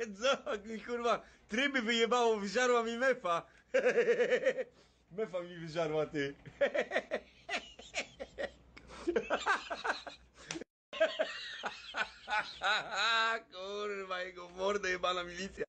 Co? Mi kurwa, tryby wyjebało, wyżarła mi mefa. Mefa mi wyżarła, ty. kurwa, jego mordę jebana milicja.